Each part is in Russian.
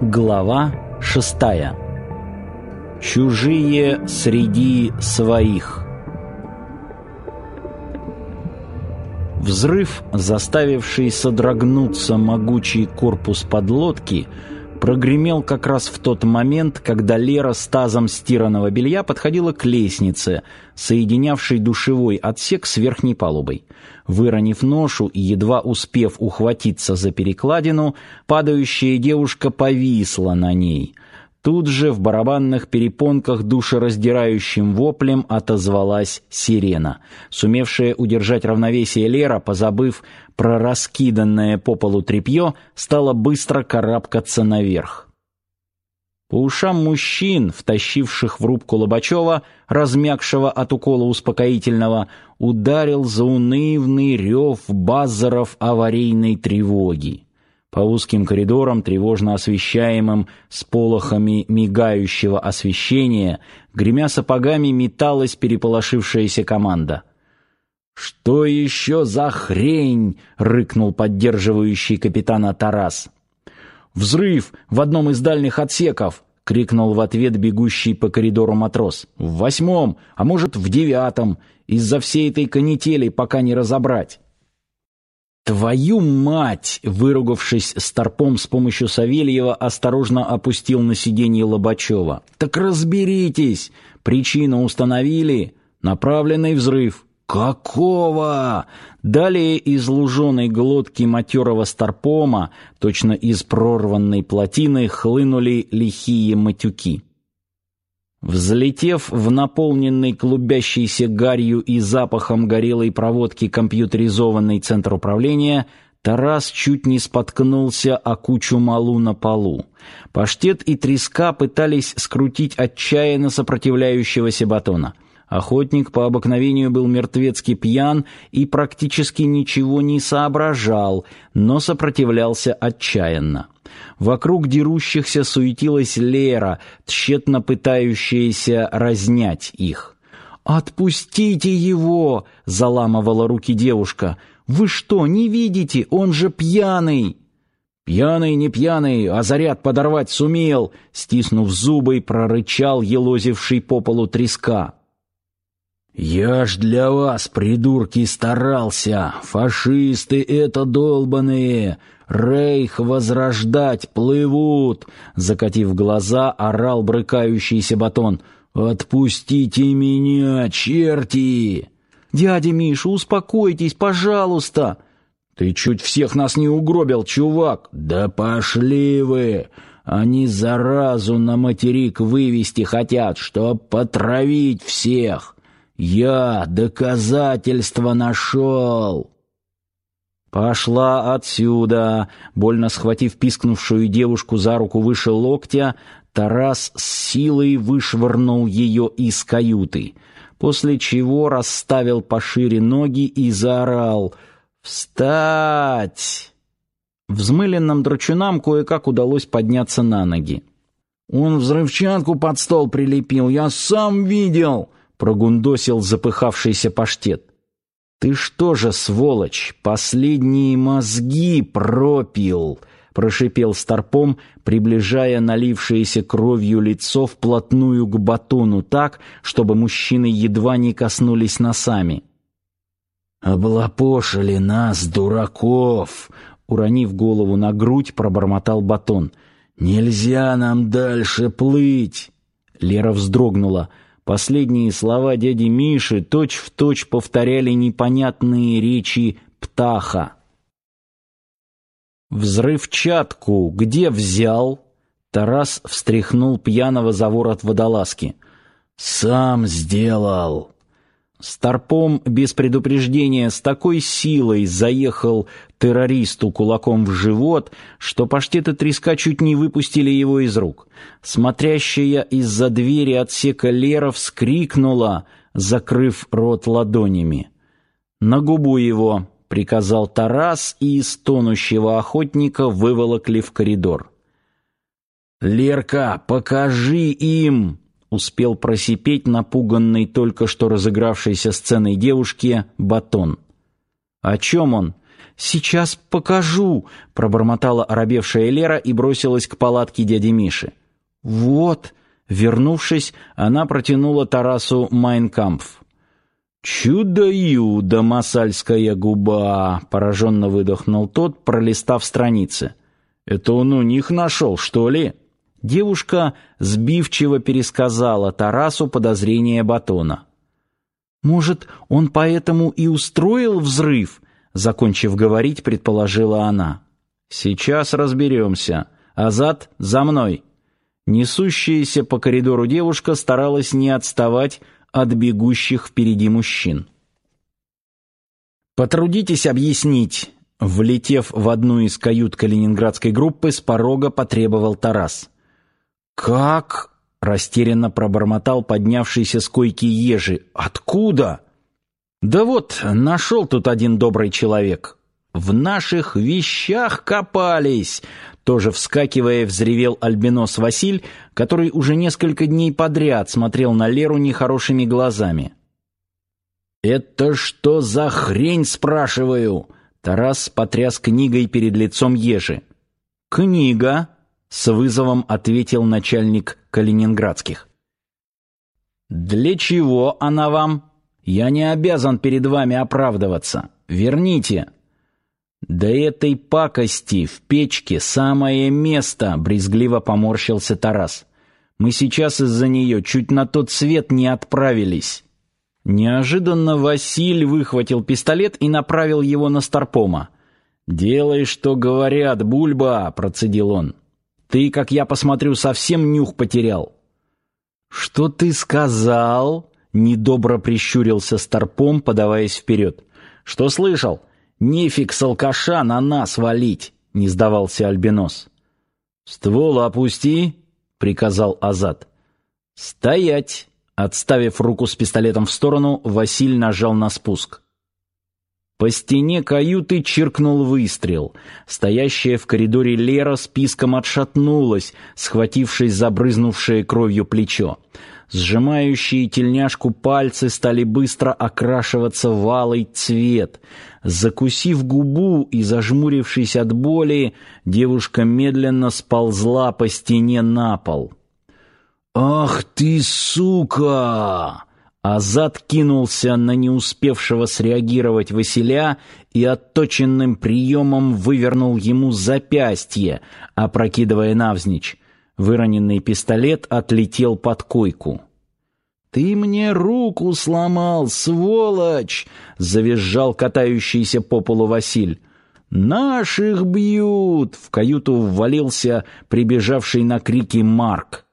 Глава шестая. Чужие среди своих. Взрыв, заставивший содрогнуться могучий корпус подлодки, прогремел как раз в тот момент, когда Лера с тазом стиранного белья подходила к лестнице, соединявшей душевой отсек с верхней палубой. Выронив ношу и едва успев ухватиться за перекладину, падающая девушка повисла на ней. Тут же в барабанных перепонках душераздирающим воплем отозвалась сирена. Сумевшая удержать равновесие Лера, позабыв про раскиданное по полу тряпье, стала быстро карабкаться наверх. По ушам мужчин, втащивших в рубку Лобачева, размякшего от укола успокоительного, ударил заунывный рев базаров аварийной тревоги. По узким коридорам, тревожно освещаемым сполохами мигающего освещения, гремя сапогами металась переполошившаяся команда. «Что еще за хрень?» — рыкнул поддерживающий капитана Тарас. «Взрыв в одном из дальних отсеков!» — крикнул в ответ бегущий по коридору матрос. «В восьмом, а может, в девятом. Из-за всей этой канители пока не разобрать». «Твою мать!» — выругавшись старпом с помощью Савельева, осторожно опустил на сиденье Лобачева. «Так разберитесь! Причину установили? Направленный взрыв». «Какого?» Далее из луженой глотки матерого старпома, точно из прорванной плотины, хлынули лихие матюки. Взлетев в наполненный клубящейся гарью и запахом горелой проводки компьютеризованный центр управления, Тарас чуть не споткнулся о кучу малу на полу. Паштет и треска пытались скрутить отчаянно сопротивляющегося батона. Охотник по обыкновению был мертвецки пьян и практически ничего не соображал, но сопротивлялся отчаянно. Вокруг дерущихся суетилась Лера, тщетно пытающаяся разнять их. «Отпустите его!» — заламывала руки девушка. «Вы что, не видите? Он же пьяный!» «Пьяный, не пьяный, а заряд подорвать сумел!» Стиснув зубы, прорычал елозивший по полу треска. «Я ж для вас, придурки, старался! Фашисты это долбаные! Рейх возрождать плывут!» Закатив глаза, орал брыкающийся батон. «Отпустите меня, черти!» «Дядя Миша, успокойтесь, пожалуйста!» «Ты чуть всех нас не угробил, чувак!» «Да пошли вы! Они заразу на материк вывести хотят, чтоб потравить всех!» «Я доказательства нашел!» «Пошла отсюда!» Больно схватив пискнувшую девушку за руку выше локтя, Тарас с силой вышвырнул ее из каюты, после чего расставил пошире ноги и заорал «Встать!». Взмыленным драчунам кое-как удалось подняться на ноги. «Он взрывчатку под стол прилепил, я сам видел!» — прогундосил запыхавшийся паштет. «Ты что же, сволочь, последние мозги пропил!» — прошипел старпом, приближая налившееся кровью лицо вплотную к батону так, чтобы мужчины едва не коснулись носами. «Облапошили нас, дураков!» — уронив голову на грудь, пробормотал батон. «Нельзя нам дальше плыть!» Лера вздрогнула — Последние слова дяди Миши точь-в-точь точь повторяли непонятные речи Птаха. «Взрывчатку где взял?» Тарас встряхнул пьяного за ворот водолазки. «Сам сделал!» Старпом без предупреждения с такой силой заехал террористу кулаком в живот, что паштеты треска чуть не выпустили его из рук. Смотрящая из-за двери отсека Лера вскрикнула, закрыв рот ладонями. «На губу его!» — приказал Тарас, и из тонущего охотника выволокли в коридор. «Лерка, покажи им!» — успел просипеть напуганный только что разыгравшейся сценой девушке Батон. «О чем он?» «Сейчас покажу!» — пробормотала оробевшая Лера и бросилась к палатке дяди Миши. «Вот!» — вернувшись, она протянула Тарасу «Майнкампф». «Чудо-юдо, масальская губа!» — пораженно выдохнул тот, пролистав страницы. «Это он у них нашел, что ли?» Девушка сбивчиво пересказала Тарасу подозрения Батона. «Может, он поэтому и устроил взрыв?» Закончив говорить, предположила она. «Сейчас разберемся. Азат, за мной!» Несущаяся по коридору девушка старалась не отставать от бегущих впереди мужчин. «Потрудитесь объяснить», — влетев в одну из кают калининградской группы, с порога потребовал Тарас. «Как?» — растерянно пробормотал поднявшийся с койки ежи. «Откуда?» «Да вот, нашел тут один добрый человек. В наших вещах копались!» Тоже вскакивая, взревел альбинос Василь, который уже несколько дней подряд смотрел на Леру нехорошими глазами. «Это что за хрень, спрашиваю?» Тарас потряс книгой перед лицом ежи. «Книга», — с вызовом ответил начальник калининградских. «Для чего она вам?» Я не обязан перед вами оправдываться. Верните. Да этой пакости в печке самое место, брезгливо поморщился Тарас. Мы сейчас из-за нее чуть на тот свет не отправились. Неожиданно Василь выхватил пистолет и направил его на Старпома. «Делай, что говорят, Бульба», — процедил он. «Ты, как я посмотрю, совсем нюх потерял». «Что ты сказал?» Недобро прищурился Старпом, подаваясь вперед. «Что слышал? Нефиг с алкаша на нас валить!» — не сдавался Альбинос. «Ствол опусти!» — приказал Азат. «Стоять!» Отставив руку с пистолетом в сторону, Василь нажал на спуск. По стене каюты чиркнул выстрел. Стоящая в коридоре Лера списком отшатнулась, схватившись за брызнувшее кровью плечо. Сжимающие тельняшку пальцы стали быстро окрашиваться в алый цвет. Закусив губу и зажмурившись от боли, девушка медленно сползла по стене на пол. «Ах ты, сука!» Азат кинулся на не успевшего среагировать Василя и отточенным приемом вывернул ему запястье, опрокидывая навзничь. Выроненный пистолет отлетел под койку. «Ты мне руку сломал, сволочь!» — завизжал катающийся по полу Василь. «Наших бьют!» — в каюту ввалился прибежавший на крики Марк.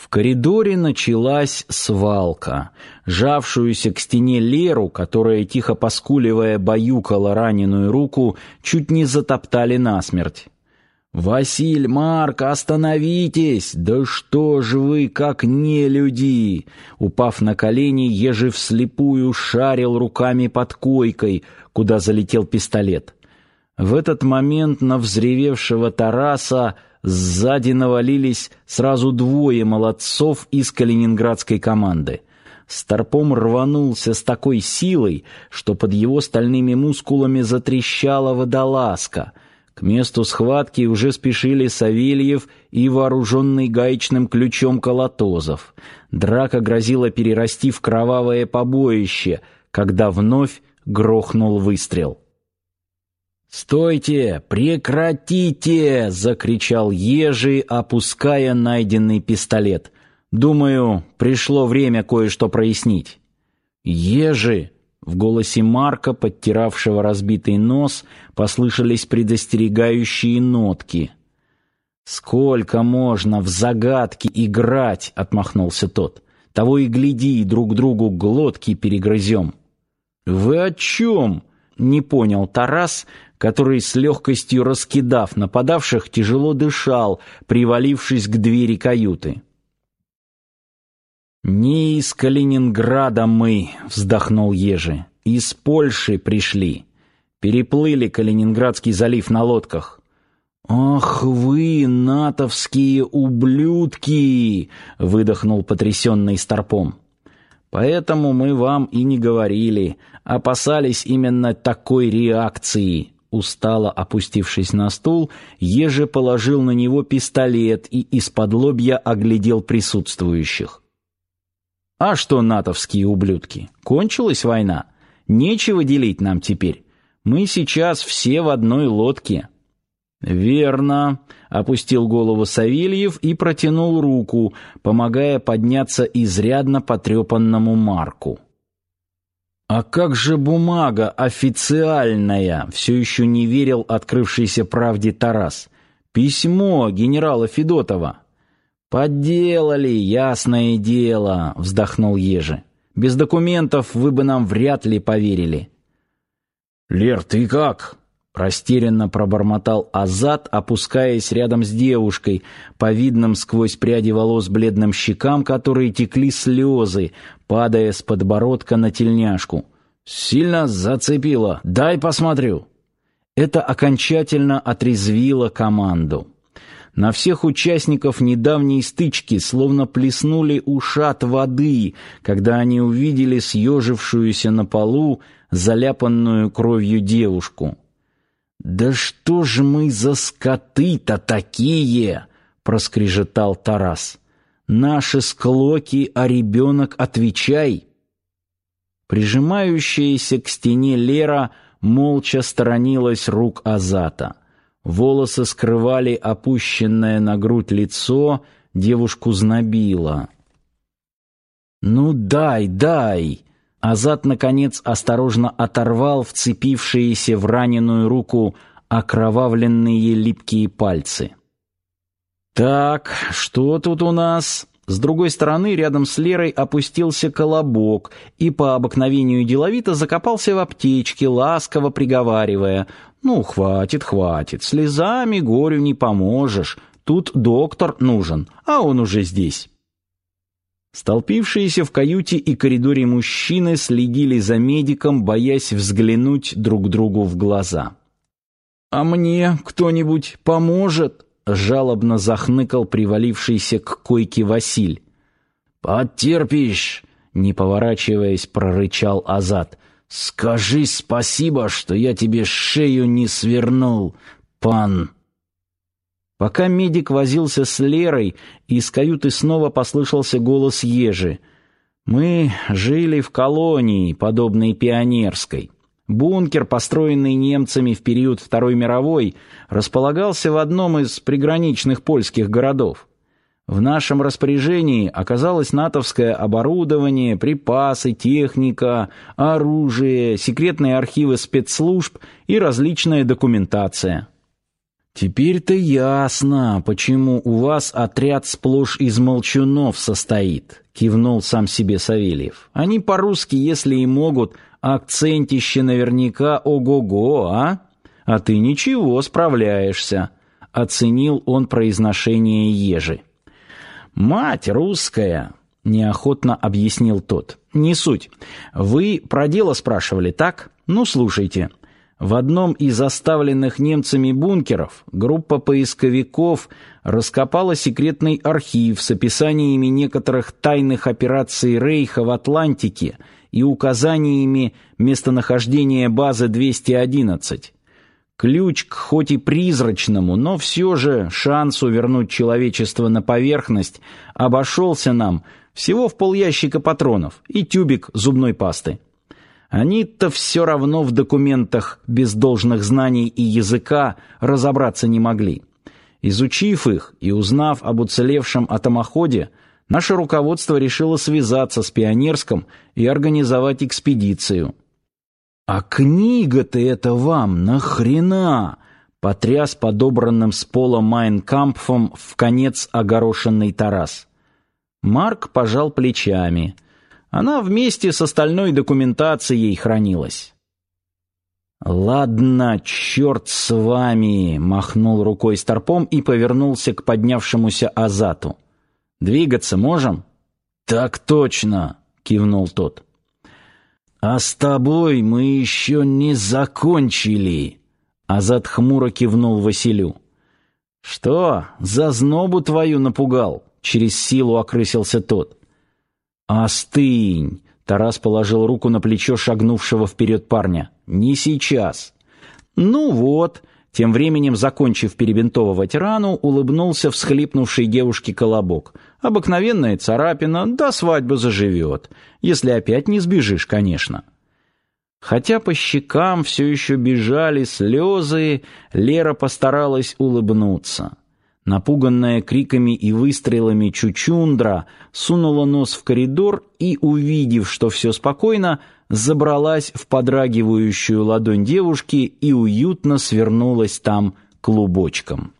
В коридоре началась свалка. Жавшуюся к стене Леру, которая, тихо поскуливая, баюкала раненую руку, чуть не затоптали насмерть. «Василь, Марк, остановитесь! Да что ж вы, как не люди!» Упав на колени, ежи вслепую шарил руками под койкой, куда залетел пистолет. В этот момент на взревевшего Тараса сзади навалились сразу двое молодцов из калининградской команды. Старпом рванулся с такой силой, что под его стальными мускулами затрещала водолазка — к месту схватки уже спешили Савельев и вооруженный гаечным ключом Колотозов. Драка грозила перерасти в кровавое побоище, когда вновь грохнул выстрел. «Стойте! Прекратите!» — закричал Ежи, опуская найденный пистолет. «Думаю, пришло время кое-что прояснить». «Ежи!» В голосе Марка, подтиравшего разбитый нос, послышались предостерегающие нотки. «Сколько можно в загадки играть?» — отмахнулся тот. «Того и гляди, друг другу глотки перегрызем». «Вы о чем?» — не понял Тарас, который с легкостью раскидав нападавших, тяжело дышал, привалившись к двери каюты. «Не из Калининграда мы», — вздохнул Ежи. «Из Польши пришли. Переплыли Калининградский залив на лодках». «Ах вы, натовские ублюдки!» — выдохнул потрясенный Старпом. «Поэтому мы вам и не говорили, опасались именно такой реакции». Устало опустившись на стул, Еже положил на него пистолет и из-под лобья оглядел присутствующих. «А что, натовские ублюдки, кончилась война? Нечего делить нам теперь. Мы сейчас все в одной лодке». «Верно», — опустил голову Савельев и протянул руку, помогая подняться изрядно потрепанному Марку. «А как же бумага официальная?» — все еще не верил открывшейся правде Тарас. «Письмо генерала Федотова». «Подделали, ясное дело», — вздохнул Ежи. «Без документов вы бы нам вряд ли поверили». «Лер, ты как?» Растерянно пробормотал Азат, опускаясь рядом с девушкой, по видным сквозь пряди волос бледным щекам, которые текли слезы, падая с подбородка на тельняшку. «Сильно зацепило. Дай посмотрю». Это окончательно отрезвило команду. На всех участников недавней стычки словно плеснули ушат воды, когда они увидели съежившуюся на полу, заляпанную кровью девушку. «Да что ж мы за скоты-то такие!» — проскрежетал Тарас. «Наши склоки, а ребенок отвечай!» Прижимающаяся к стене Лера молча сторонилась рук Азата. Волосы скрывали опущенное на грудь лицо, девушку знобило. «Ну дай, дай!» Азат, наконец, осторожно оторвал вцепившиеся в раненую руку окровавленные липкие пальцы. «Так, что тут у нас?» С другой стороны, рядом с Лерой опустился колобок и по обыкновению деловито закопался в аптечке, ласково приговаривая «Ну, хватит, хватит, слезами горю не поможешь, тут доктор нужен, а он уже здесь». Столпившиеся в каюте и коридоре мужчины следили за медиком, боясь взглянуть друг другу в глаза. «А мне кто-нибудь поможет?» — жалобно захныкал привалившийся к койке Василь. «Потерпишь!» — не поворачиваясь, прорычал Азат. «Скажи спасибо, что я тебе шею не свернул, пан!» Пока медик возился с Лерой, из каюты снова послышался голос Ежи. «Мы жили в колонии, подобной пионерской. Бункер, построенный немцами в период Второй мировой, располагался в одном из приграничных польских городов. В нашем распоряжении оказалось натовское оборудование, припасы, техника, оружие, секретные архивы спецслужб и различная документация. «Теперь-то ясно, почему у вас отряд сплошь из молчунов состоит», — кивнул сам себе Савельев. «Они по-русски, если и могут, акцентище наверняка ого-го, а? А ты ничего, справляешься», — оценил он произношение ежи. «Мать русская», — неохотно объяснил тот. «Не суть. Вы про дело спрашивали, так? Ну, слушайте». В одном из оставленных немцами бункеров группа поисковиков раскопала секретный архив с описаниями некоторых тайных операций Рейха в Атлантике и указаниями местонахождения базы 211. Ключ к хоть и призрачному, но все же шансу вернуть человечество на поверхность обошелся нам всего в полящика патронов и тюбик зубной пасты. Они-то все равно в документах без должных знаний и языка разобраться не могли. Изучив их и узнав об уцелевшем атомоходе, наше руководство решило связаться с Пионерском и организовать экспедицию. «А книга-то это вам нахрена?» — потряс подобранным с пола Майнкампфом в конец огорошенный Тарас. Марк пожал плечами — она вместе с остальной документацией хранилась. «Ладно, черт с вами!» — махнул рукой Старпом и повернулся к поднявшемуся Азату. «Двигаться можем?» «Так точно!» — кивнул тот. «А с тобой мы еще не закончили!» Азат хмуро кивнул Василю. Что, за знобу твою напугал? Через силу окрысился тот. Остынь. Тарас положил руку на плечо шагнувшего вперед парня. Не сейчас. Ну вот, тем временем, закончив перебинтовывать рану, улыбнулся всхлипнувшей девушке Колобок. Обыкновенная царапина, до свадьбы заживет. Если опять не сбежишь, конечно. Хотя по щекам все еще бежали слезы, Лера постаралась улыбнуться. Напуганная криками и выстрелами Чучундра сунула нос в коридор и, увидев, что все спокойно, забралась в подрагивающую ладонь девушки и уютно свернулась там клубочком.